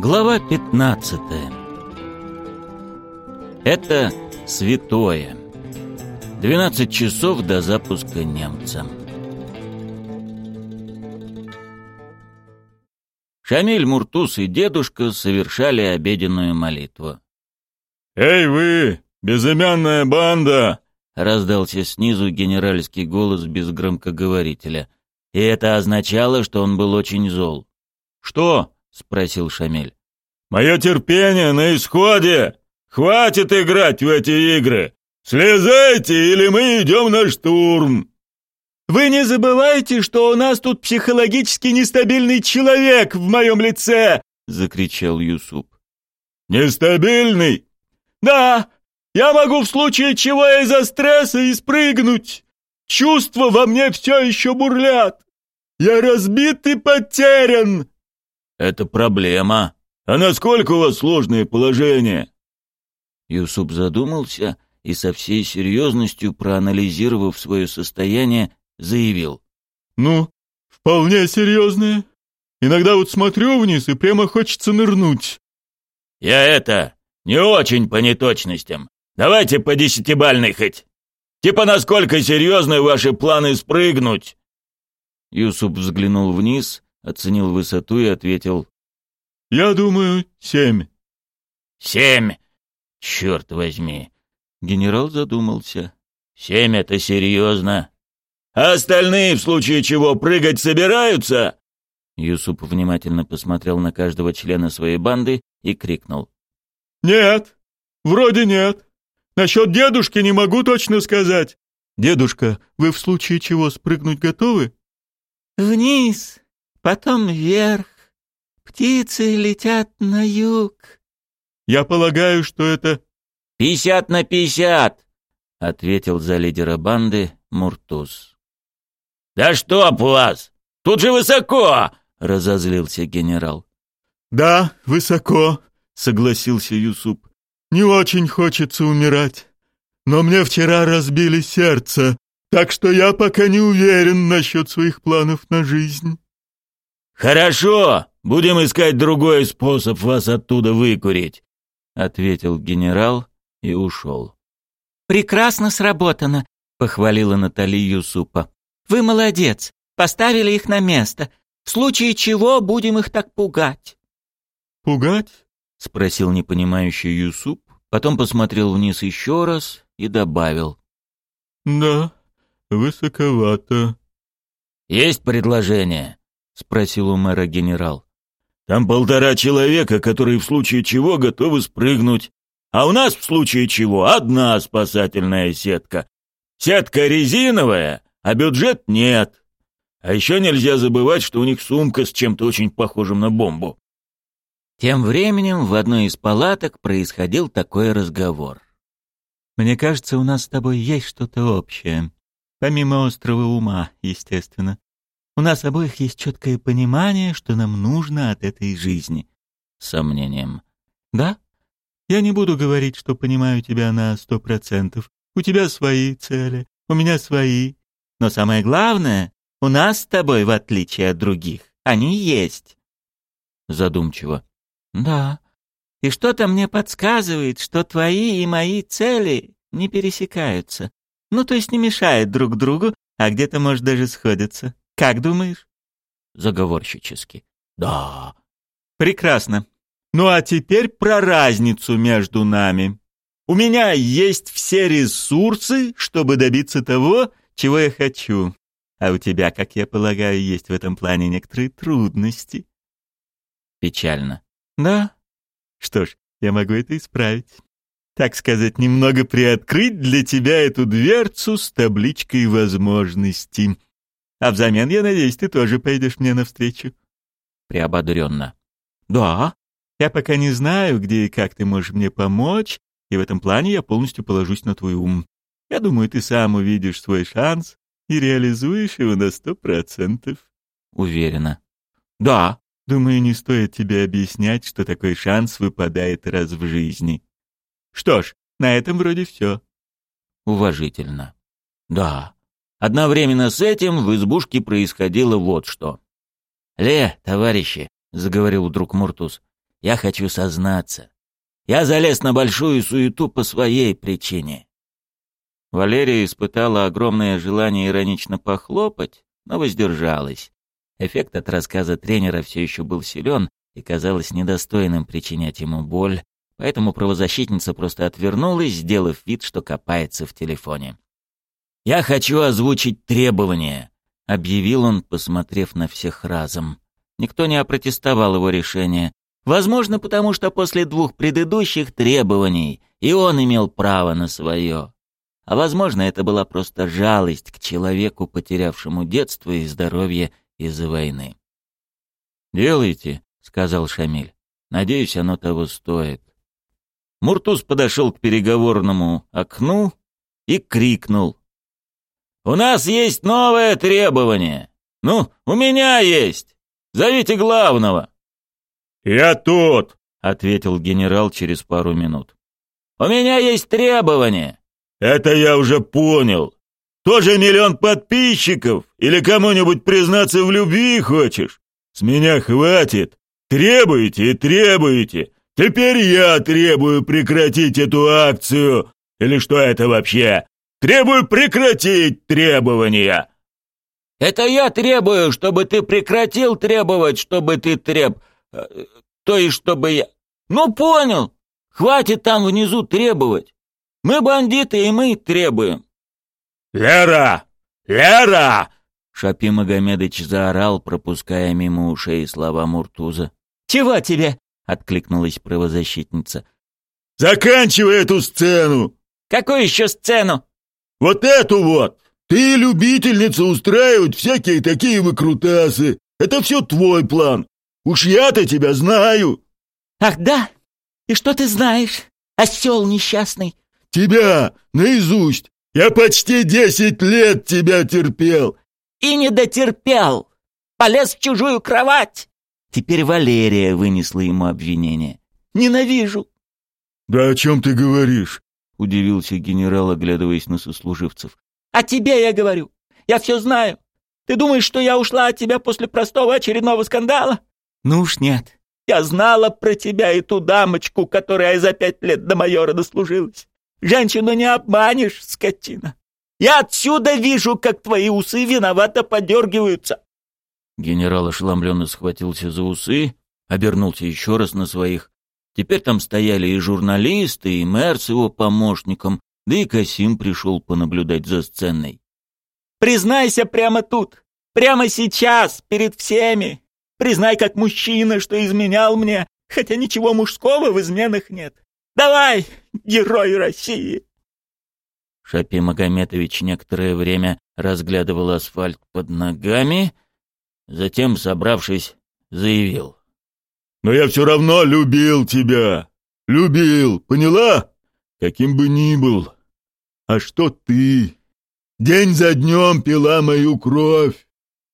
Глава 15. Это святое. 12 часов до запуска немца. Шамиль, Муртуз и дедушка совершали обеденную молитву. «Эй вы, безымянная банда!» — раздался снизу генеральский голос без громкоговорителя. И это означало, что он был очень зол. «Что?» — спросил Шамиль. «Мое терпение на исходе! Хватит играть в эти игры! Слезайте, или мы идем на штурм!» «Вы не забывайте, что у нас тут психологически нестабильный человек в моем лице!» — закричал Юсуп. «Нестабильный?» «Да, я могу в случае чего из-за стресса и спрыгнуть. Чувства во мне все еще бурлят. Я разбит и потерян!» «Это проблема», «А насколько у вас сложное положение?» Юсуп задумался и со всей серьезностью, проанализировав свое состояние, заявил. «Ну, вполне серьезное. Иногда вот смотрю вниз и прямо хочется нырнуть». «Я это, не очень по неточностям. Давайте по десятибальной хоть. Типа насколько серьезны ваши планы спрыгнуть?» Юсуп взглянул вниз, оценил высоту и ответил «Я думаю, семь». «Семь? Черт возьми!» Генерал задумался. «Семь — это серьезно. А остальные, в случае чего, прыгать собираются?» Юсуп внимательно посмотрел на каждого члена своей банды и крикнул. «Нет, вроде нет. Насчет дедушки не могу точно сказать. Дедушка, вы в случае чего спрыгнуть готовы?» «Вниз, потом вверх, Птицы летят на юг. Я полагаю, что это... «Пятьдесят на пятьдесят!» — ответил за лидера банды Муртуз. «Да что, вас! Тут же высоко!» — разозлился генерал. «Да, высоко», — согласился Юсуп. «Не очень хочется умирать. Но мне вчера разбили сердце, так что я пока не уверен насчет своих планов на жизнь». «Хорошо, будем искать другой способ вас оттуда выкурить», — ответил генерал и ушел. «Прекрасно сработано», — похвалила Натали Юсупа. «Вы молодец, поставили их на место. В случае чего будем их так пугать». «Пугать?» — спросил непонимающий Юсуп, потом посмотрел вниз еще раз и добавил. «Да, высоковато». «Есть предложение?» — спросил у мэра генерал. «Там полтора человека, которые в случае чего готовы спрыгнуть. А у нас в случае чего одна спасательная сетка. Сетка резиновая, а бюджет нет. А еще нельзя забывать, что у них сумка с чем-то очень похожим на бомбу». Тем временем в одной из палаток происходил такой разговор. «Мне кажется, у нас с тобой есть что-то общее. Помимо острого ума, естественно. У нас обоих есть четкое понимание, что нам нужно от этой жизни. С сомнением. Да? Я не буду говорить, что понимаю тебя на сто процентов. У тебя свои цели, у меня свои. Но самое главное, у нас с тобой, в отличие от других, они есть. Задумчиво. Да. И что-то мне подсказывает, что твои и мои цели не пересекаются. Ну, то есть не мешают друг другу, а где-то, может, даже сходятся. Как думаешь? Заговорщически. Да. Прекрасно. Ну а теперь про разницу между нами. У меня есть все ресурсы, чтобы добиться того, чего я хочу. А у тебя, как я полагаю, есть в этом плане некоторые трудности. Печально. Да. Что ж, я могу это исправить. Так сказать, немного приоткрыть для тебя эту дверцу с табличкой возможностей. А взамен, я надеюсь, ты тоже пойдешь мне навстречу. Приободренно. Да. Я пока не знаю, где и как ты можешь мне помочь, и в этом плане я полностью положусь на твой ум. Я думаю, ты сам увидишь свой шанс и реализуешь его на сто процентов. Уверена. Да. Думаю, не стоит тебе объяснять, что такой шанс выпадает раз в жизни. Что ж, на этом вроде все. Уважительно. Да. Одновременно с этим в избушке происходило вот что. «Ле, товарищи», — заговорил вдруг Муртуз, Я хочу сознаться. Я залез на большую суету по своей причине. Валерия испытала огромное желание иронично похлопать, но воздержалась. Эффект от рассказа тренера все еще был силен и казалось недостойным причинять ему боль, поэтому правозащитница просто отвернулась, сделав вид, что копается в телефоне. «Я хочу озвучить требования», — объявил он, посмотрев на всех разом. Никто не опротестовал его решение. Возможно, потому что после двух предыдущих требований и он имел право на свое. А возможно, это была просто жалость к человеку, потерявшему детство и здоровье из-за войны. «Делайте», — сказал Шамиль. «Надеюсь, оно того стоит». Муртуз подошел к переговорному окну и крикнул. «У нас есть новое требование. Ну, у меня есть. Зовите главного». «Я тут», — ответил генерал через пару минут. «У меня есть требование». «Это я уже понял. Тоже миллион подписчиков? Или кому-нибудь признаться в любви хочешь? С меня хватит. Требуете и требуете. Теперь я требую прекратить эту акцию. Или что это вообще? Требую прекратить требования. Это я требую, чтобы ты прекратил требовать, чтобы ты треб... Э, то есть, чтобы я... Ну, понял. Хватит там внизу требовать. Мы бандиты, и мы требуем. «Лера! Лера!» Шапи Магомедович заорал, пропуская мимо ушей слова Муртуза. «Чего тебе?» — откликнулась правозащитница. «Заканчивай эту сцену!» «Какую еще сцену?» «Вот эту вот! Ты любительница устраивать всякие такие выкрутасы. Это все твой план. Уж я-то тебя знаю!» «Ах да? И что ты знаешь, осел несчастный?» «Тебя наизусть! Я почти десять лет тебя терпел!» «И не дотерпел! Полез в чужую кровать!» Теперь Валерия вынесла ему обвинение. «Ненавижу!» «Да о чем ты говоришь?» — удивился генерал, оглядываясь на сослуживцев. «О тебе я говорю! Я все знаю! Ты думаешь, что я ушла от тебя после простого очередного скандала? Ну уж нет. Я знала про тебя и ту дамочку, которая за пять лет до майора дослужилась. Женщину не обманешь, скотина. Я отсюда вижу, как твои усы виновато подергиваются. Генерал ошеломленно схватился за усы, обернулся еще раз на своих. Теперь там стояли и журналисты, и мэр с его помощником, да и Касим пришел понаблюдать за сценой. «Признайся прямо тут, прямо сейчас, перед всеми. Признай как мужчина, что изменял мне, хотя ничего мужского в изменах нет. Давай, герой России!» Шапи Магометович некоторое время разглядывал асфальт под ногами, затем, собравшись, заявил. «Но я все равно любил тебя. Любил, поняла? Каким бы ни был. А что ты? День за днем пила мою кровь.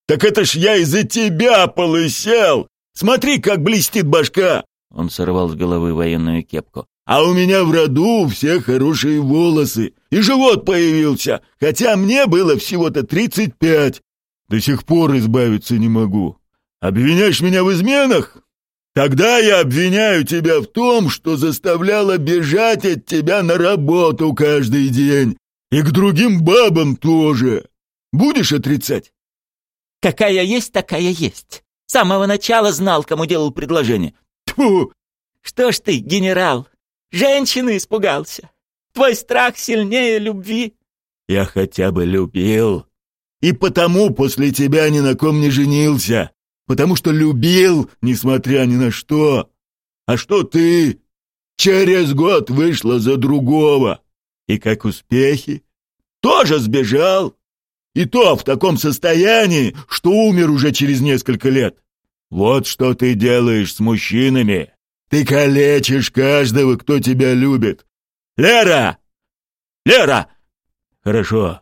Так это ж я из-за тебя полысел. Смотри, как блестит башка!» Он сорвал с головы военную кепку. А у меня в роду все хорошие волосы, и живот появился, хотя мне было всего-то тридцать пять. До сих пор избавиться не могу. Обвиняешь меня в изменах? Тогда я обвиняю тебя в том, что заставляла бежать от тебя на работу каждый день. И к другим бабам тоже. Будешь отрицать? Какая есть, такая есть. С самого начала знал, кому делал предложение. Тьфу! Что ж ты, генерал, Женщины испугался. Твой страх сильнее любви. Я хотя бы любил. И потому после тебя ни на ком не женился. Потому что любил, несмотря ни на что. А что ты? Через год вышла за другого. И как успехи? Тоже сбежал. И то в таком состоянии, что умер уже через несколько лет. Вот что ты делаешь с мужчинами. Ты калечишь каждого, кто тебя любит. Лера! Лера! Хорошо.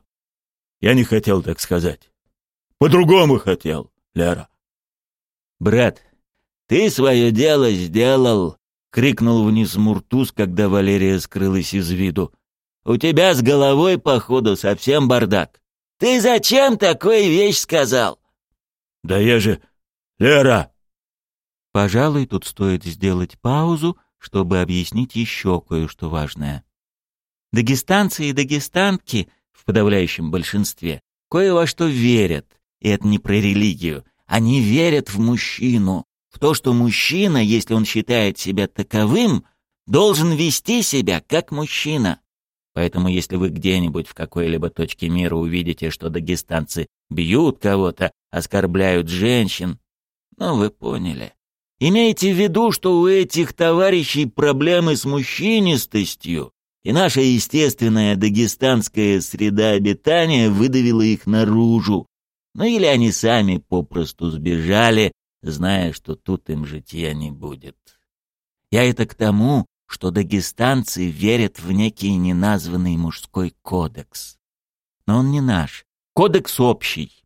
Я не хотел так сказать. По-другому хотел, Лера. Брат, ты свое дело сделал, крикнул вниз Муртуз, когда Валерия скрылась из виду. У тебя с головой, походу, совсем бардак. Ты зачем такую вещь сказал? Да я же... Лера, Пожалуй, тут стоит сделать паузу, чтобы объяснить еще кое-что важное. Дагестанцы и дагестанки в подавляющем большинстве кое во что верят, и это не про религию. Они верят в мужчину, в то, что мужчина, если он считает себя таковым, должен вести себя как мужчина. Поэтому если вы где-нибудь в какой-либо точке мира увидите, что дагестанцы бьют кого-то, оскорбляют женщин, ну вы поняли. Имейте в виду, что у этих товарищей проблемы с мужчинистостью, и наша естественная дагестанская среда обитания выдавила их наружу. Ну или они сами попросту сбежали, зная, что тут им житья не будет. Я это к тому, что дагестанцы верят в некий неназванный мужской кодекс. Но он не наш. Кодекс общий.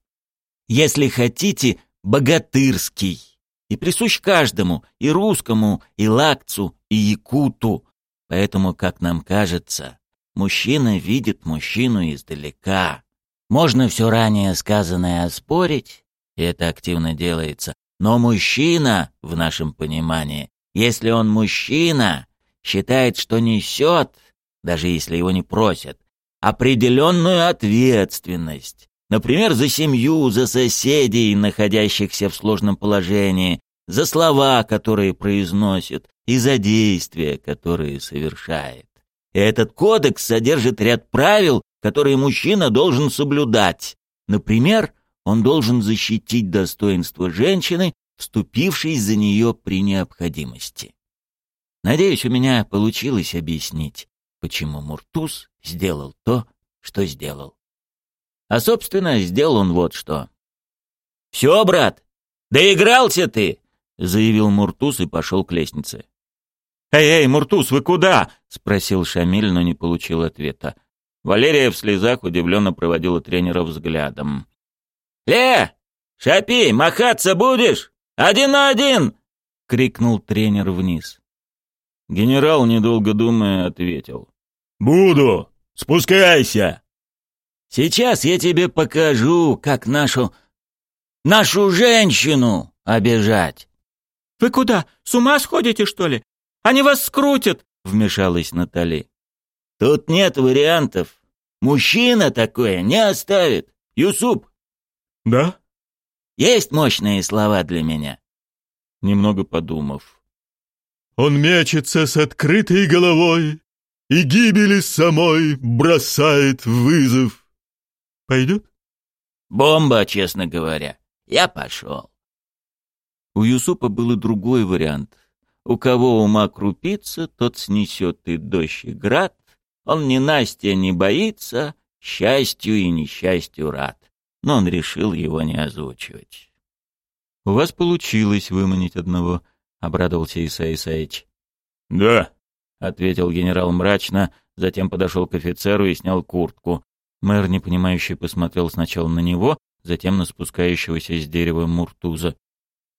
Если хотите, богатырский. И присущ каждому, и русскому, и лакцу, и якуту. Поэтому, как нам кажется, мужчина видит мужчину издалека. Можно все ранее сказанное оспорить, и это активно делается, но мужчина, в нашем понимании, если он мужчина, считает, что несет, даже если его не просят, определенную ответственность. Например, за семью, за соседей, находящихся в сложном положении, за слова, которые произносит, и за действия, которые совершает. И этот кодекс содержит ряд правил, которые мужчина должен соблюдать. Например, он должен защитить достоинство женщины, вступившей за нее при необходимости. Надеюсь, у меня получилось объяснить, почему Муртуз сделал то, что сделал. А, собственно, сделал он вот что. «Все, брат, доигрался ты!» — заявил Муртуз и пошел к лестнице. «Эй, эй, Муртуз, вы куда?» — спросил Шамиль, но не получил ответа. Валерия в слезах удивленно проводила тренера взглядом. «Ле! Шапи, махаться будешь? Один на один!» — крикнул тренер вниз. Генерал, недолго думая, ответил. «Буду! Спускайся!» «Сейчас я тебе покажу, как нашу... нашу женщину обижать!» «Вы куда? С ума сходите, что ли? Они вас скрутят!» — вмешалась Натали. «Тут нет вариантов. Мужчина такое не оставит. Юсуп!» «Да?» «Есть мощные слова для меня?» Немного подумав. Он мечется с открытой головой и гибели самой бросает вызов. Пойдет? Бомба, честно говоря. Я пошел. У Юсупа был и другой вариант. У кого ума крупица, тот снесет и дождь, и град. Он ни Настя не боится, счастью и несчастью рад. Но он решил его не озвучивать. «У вас получилось выманить одного», — обрадовался Исай Исаевич. «Да», — ответил генерал мрачно, затем подошел к офицеру и снял куртку. Мэр, непонимающе, посмотрел сначала на него, затем на спускающегося с дерева Муртуза.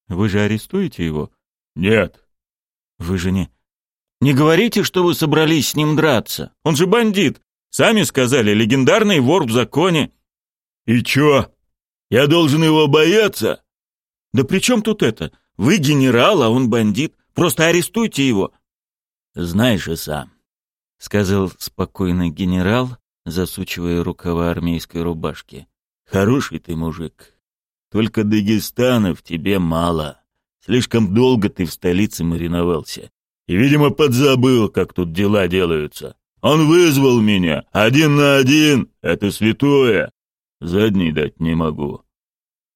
«Вы же арестуете его?» «Нет». «Вы же не...» «Не говорите, что вы собрались с ним драться. Он же бандит. Сами сказали, легендарный вор в законе». «И чё? Я должен его бояться?» «Да при чем тут это? Вы генерал, а он бандит. Просто арестуйте его. Знаешь, Иса, — сказал спокойный генерал, засучивая рукава армейской рубашки. Хороший ты мужик. Только Дагестана в тебе мало. Слишком долго ты в столице мариновался. И, видимо, подзабыл, как тут дела делаются. Он вызвал меня. Один на один. Это святое. Задний дать не могу.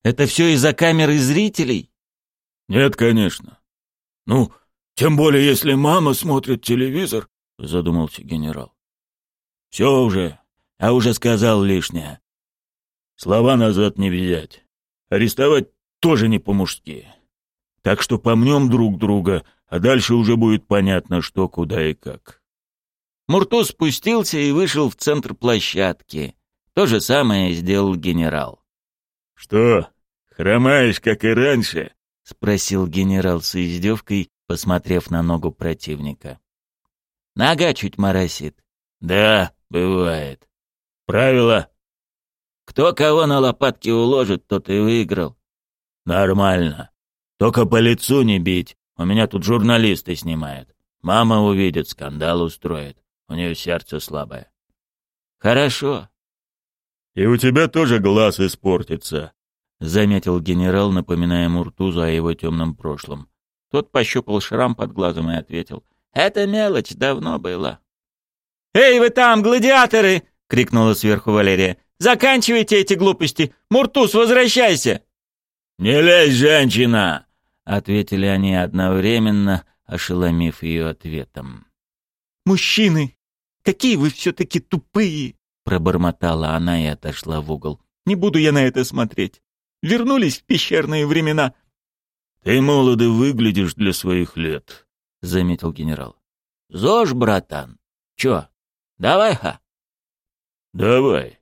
Это все из-за камеры зрителей? «Нет, конечно. Ну, тем более, если мама смотрит телевизор», — задумался генерал. «Все уже. Я уже сказал лишнее. Слова назад не взять. Арестовать тоже не по-мужски. Так что помнем друг друга, а дальше уже будет понятно, что, куда и как». Мурту спустился и вышел в центр площадки. То же самое сделал генерал. «Что, хромаешь, как и раньше?» — спросил генерал с издевкой, посмотрев на ногу противника. «Нога чуть моросит». «Да, бывает. Правило. Кто кого на лопатки уложит, тот и выиграл. Нормально. Только по лицу не бить. У меня тут журналисты снимают. Мама увидит, скандал устроит. У нее сердце слабое. Хорошо. И у тебя тоже глаз испортится, заметил генерал, напоминая Муртузу о его темном прошлом. Тот пощупал шрам под глазом и ответил. «Это мелочь, давно было». «Эй, вы там, гладиаторы!» — крикнула сверху Валерия. «Заканчивайте эти глупости! Муртуз, возвращайся!» «Не лезь, женщина!» — ответили они одновременно, ошеломив ее ответом. «Мужчины, какие вы все-таки тупые!» — пробормотала она и отошла в угол. «Не буду я на это смотреть. Вернулись в пещерные времена». «Ты молодо выглядишь для своих лет», — заметил генерал. «Зож, братан. Чё, давай-ха». «Давай».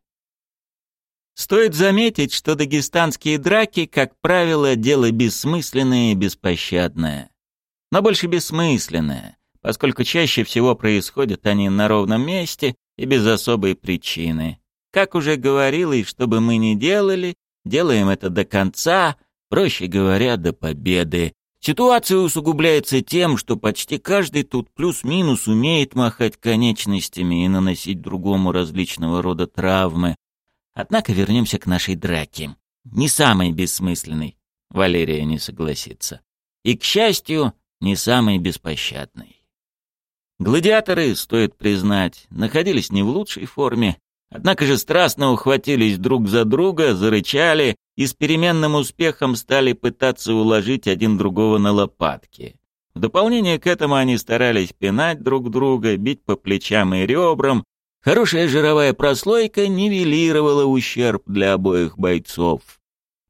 Стоит заметить, что дагестанские драки, как правило, дело бессмысленное и беспощадное. Но больше бессмысленное, поскольку чаще всего происходят они на ровном месте и без особой причины. Как уже говорил, и что бы мы ни делали, делаем это до конца, проще говоря, до победы. Ситуация усугубляется тем, что почти каждый тут плюс-минус умеет махать конечностями и наносить другому различного рода травмы. Однако вернемся к нашей драке. Не самой бессмысленной, Валерия не согласится. И, к счастью, не самой беспощадной. Гладиаторы, стоит признать, находились не в лучшей форме, однако же страстно ухватились друг за друга, зарычали и с переменным успехом стали пытаться уложить один другого на лопатки. В дополнение к этому они старались пинать друг друга, бить по плечам и ребрам. Хорошая жировая прослойка нивелировала ущерб для обоих бойцов.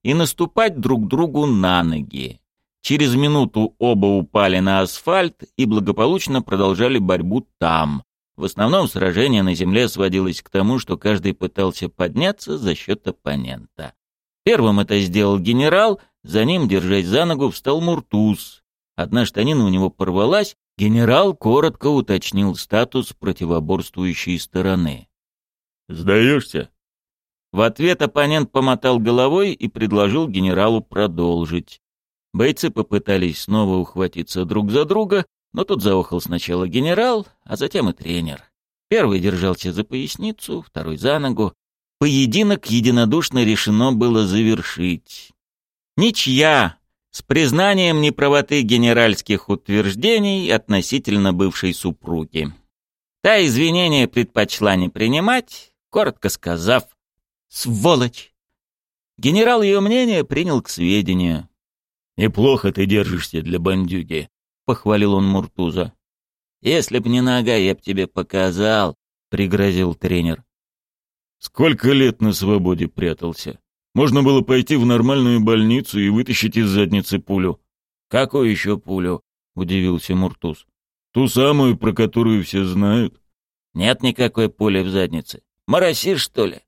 И наступать друг другу на ноги. Через минуту оба упали на асфальт и благополучно продолжали борьбу там. В основном сражение на земле сводилось к тому, что каждый пытался подняться за счет оппонента. Первым это сделал генерал, за ним, держась за ногу, встал Муртуз. Одна штанина у него порвалась, генерал коротко уточнил статус противоборствующей стороны. «Сдаешься?» В ответ оппонент помотал головой и предложил генералу продолжить. Бойцы попытались снова ухватиться друг за друга, но тут заохал сначала генерал, а затем и тренер. Первый держался за поясницу, второй за ногу. Поединок единодушно решено было завершить. Ничья, с признанием неправоты генеральских утверждений относительно бывшей супруги. Та извинения предпочла не принимать, коротко сказав «сволочь». Генерал ее мнение принял к сведению. «Неплохо ты держишься для бандюги», — похвалил он Муртуза. «Если б не нога, я б тебе показал», — пригрозил тренер. «Сколько лет на свободе прятался? Можно было пойти в нормальную больницу и вытащить из задницы пулю». «Какую еще пулю?» — удивился Муртуз. «Ту самую, про которую все знают». «Нет никакой пули в заднице. Моросишь, что ли?»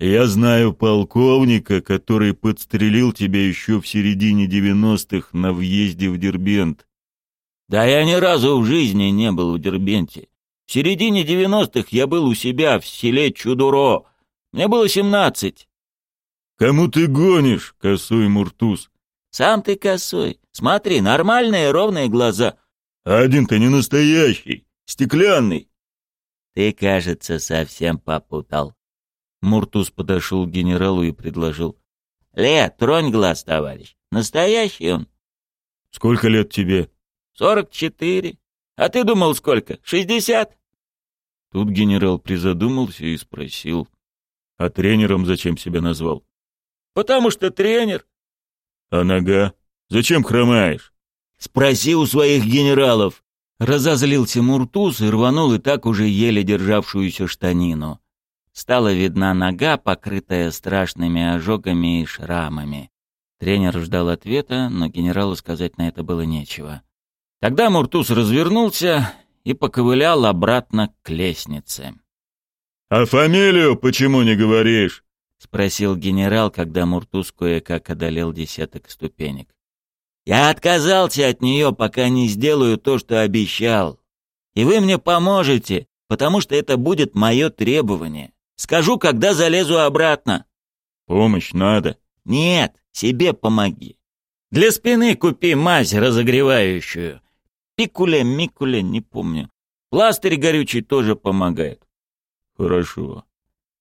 Я знаю полковника, который подстрелил тебя еще в середине девяностых на въезде в Дербент. Да я ни разу в жизни не был в Дербенте. В середине девяностых я был у себя в селе Чудуро. Мне было семнадцать. Кому ты гонишь, косой Муртуз? Сам ты косой. Смотри, нормальные ровные глаза. Один-то не настоящий, стеклянный. Ты, кажется, совсем попутал. Муртуз подошел к генералу и предложил. «Ле, тронь глаз, товарищ. Настоящий он». «Сколько лет тебе?» «Сорок четыре. А ты думал, сколько? Шестьдесят?» Тут генерал призадумался и спросил. «А тренером зачем себя назвал?» «Потому что тренер». «А нога? Зачем хромаешь?» «Спроси у своих генералов». Разозлился Муртуз и рванул и так уже еле державшуюся штанину. Стала видна нога, покрытая страшными ожогами и шрамами. Тренер ждал ответа, но генералу сказать на это было нечего. Тогда Муртуз развернулся и поковылял обратно к лестнице. «А фамилию почему не говоришь?» — спросил генерал, когда Муртуз кое-как одолел десяток ступенек. «Я отказался от нее, пока не сделаю то, что обещал. И вы мне поможете, потому что это будет мое требование. Скажу, когда залезу обратно. Помощь надо. Нет, себе помоги. Для спины купи мазь разогревающую. Пикуля, микуля, не помню. Пластырь горючий тоже помогает. Хорошо.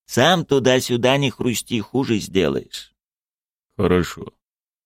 Сам туда-сюда не хрусти, хуже сделаешь. Хорошо.